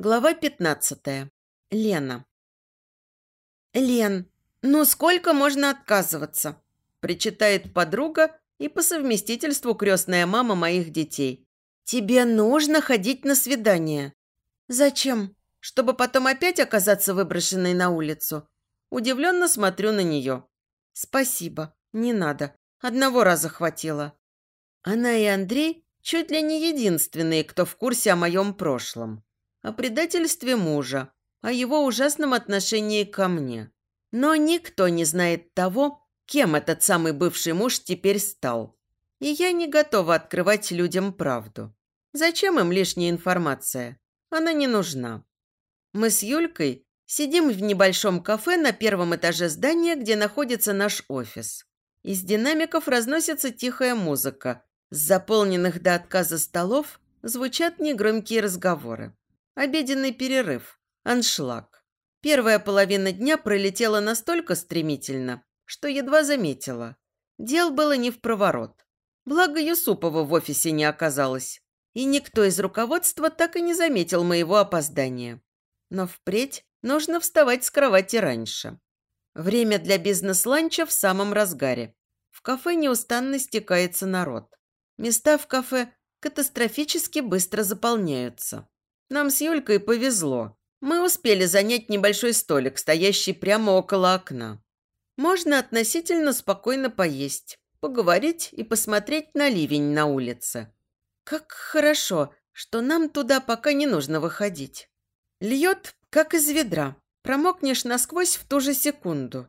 Глава 15. Лена. «Лен, ну сколько можно отказываться?» Причитает подруга и по совместительству крестная мама моих детей. «Тебе нужно ходить на свидание». «Зачем? Чтобы потом опять оказаться выброшенной на улицу?» Удивленно смотрю на нее. «Спасибо, не надо. Одного раза хватило». Она и Андрей чуть ли не единственные, кто в курсе о моем прошлом о предательстве мужа, о его ужасном отношении ко мне. Но никто не знает того, кем этот самый бывший муж теперь стал. И я не готова открывать людям правду. Зачем им лишняя информация? Она не нужна. Мы с Юлькой сидим в небольшом кафе на первом этаже здания, где находится наш офис. Из динамиков разносится тихая музыка. С заполненных до отказа столов звучат негромкие разговоры. Обеденный перерыв. Аншлаг. Первая половина дня пролетела настолько стремительно, что едва заметила. Дел было не в проворот. Благо Юсупова в офисе не оказалось. И никто из руководства так и не заметил моего опоздания. Но впредь нужно вставать с кровати раньше. Время для бизнес-ланча в самом разгаре. В кафе неустанно стекается народ. Места в кафе катастрофически быстро заполняются. Нам с Юлькой повезло. Мы успели занять небольшой столик, стоящий прямо около окна. Можно относительно спокойно поесть, поговорить и посмотреть на ливень на улице. Как хорошо, что нам туда пока не нужно выходить. Льет, как из ведра. Промокнешь насквозь в ту же секунду.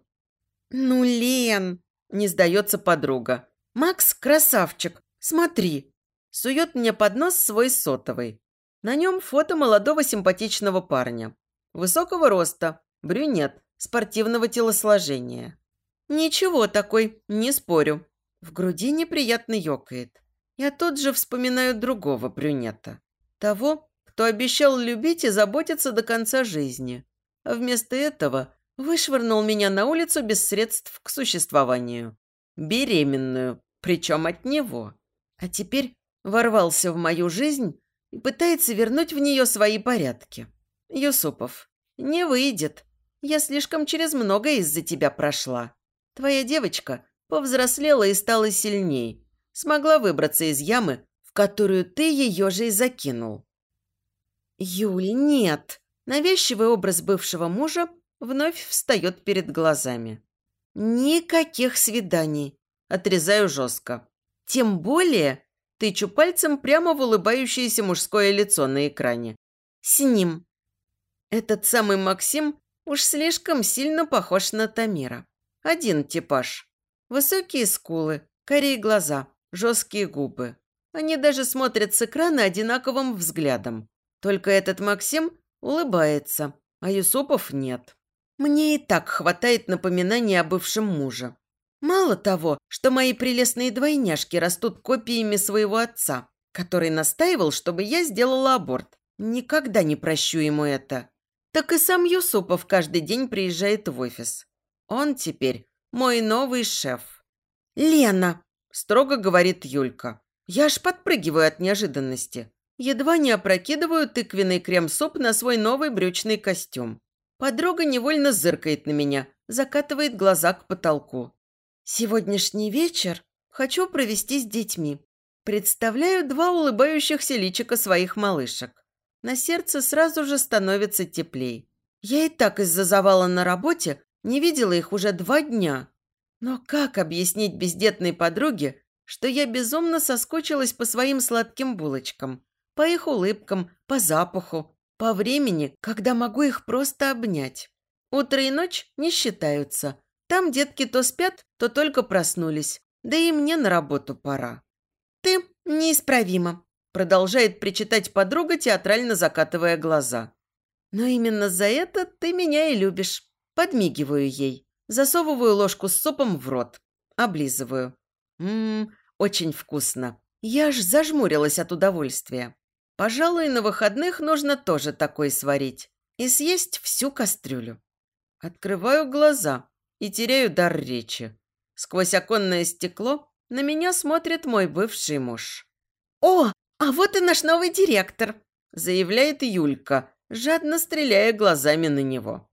«Ну, Лен!» – не сдается подруга. «Макс – красавчик! Смотри!» Сует мне под нос свой сотовый. На нем фото молодого симпатичного парня. Высокого роста, брюнет, спортивного телосложения. Ничего такой, не спорю. В груди неприятно ёкает. Я тут же вспоминаю другого брюнета. Того, кто обещал любить и заботиться до конца жизни. А вместо этого вышвырнул меня на улицу без средств к существованию. Беременную, причем от него. А теперь ворвался в мою жизнь и пытается вернуть в нее свои порядки. Юсупов, не выйдет. Я слишком через многое из-за тебя прошла. Твоя девочка повзрослела и стала сильней. Смогла выбраться из ямы, в которую ты ее же и закинул. Юль, нет. Навязчивый образ бывшего мужа вновь встает перед глазами. Никаких свиданий. Отрезаю жестко. Тем более Тычу пальцем прямо в улыбающееся мужское лицо на экране. С ним. Этот самый Максим уж слишком сильно похож на Тамира. Один типаж. Высокие скулы, корей глаза, жесткие губы. Они даже смотрят с экрана одинаковым взглядом. Только этот Максим улыбается, а Юсупов нет. Мне и так хватает напоминаний о бывшем муже. Мало того, что мои прелестные двойняшки растут копиями своего отца, который настаивал, чтобы я сделала аборт. Никогда не прощу ему это. Так и сам Юсупов каждый день приезжает в офис. Он теперь мой новый шеф. «Лена!» – строго говорит Юлька. Я аж подпрыгиваю от неожиданности. Едва не опрокидываю тыквенный крем-суп на свой новый брючный костюм. Подруга невольно зыркает на меня, закатывает глаза к потолку. Сегодняшний вечер хочу провести с детьми. Представляю два улыбающихся личика своих малышек. На сердце сразу же становится теплей. Я и так из-за завала на работе не видела их уже два дня. Но как объяснить бездетной подруге, что я безумно соскучилась по своим сладким булочкам, по их улыбкам, по запаху, по времени, когда могу их просто обнять? Утро и ночь не считаются – там детки то спят, то только проснулись. Да и мне на работу пора. Ты неисправима, продолжает причитать подруга, театрально закатывая глаза. Но именно за это ты меня и любишь. Подмигиваю ей. Засовываю ложку с супом в рот. Облизываю. Ммм, очень вкусно. Я аж зажмурилась от удовольствия. Пожалуй, на выходных нужно тоже такой сварить. И съесть всю кастрюлю. Открываю глаза и теряю дар речи. Сквозь оконное стекло на меня смотрит мой бывший муж. «О, а вот и наш новый директор!» заявляет Юлька, жадно стреляя глазами на него.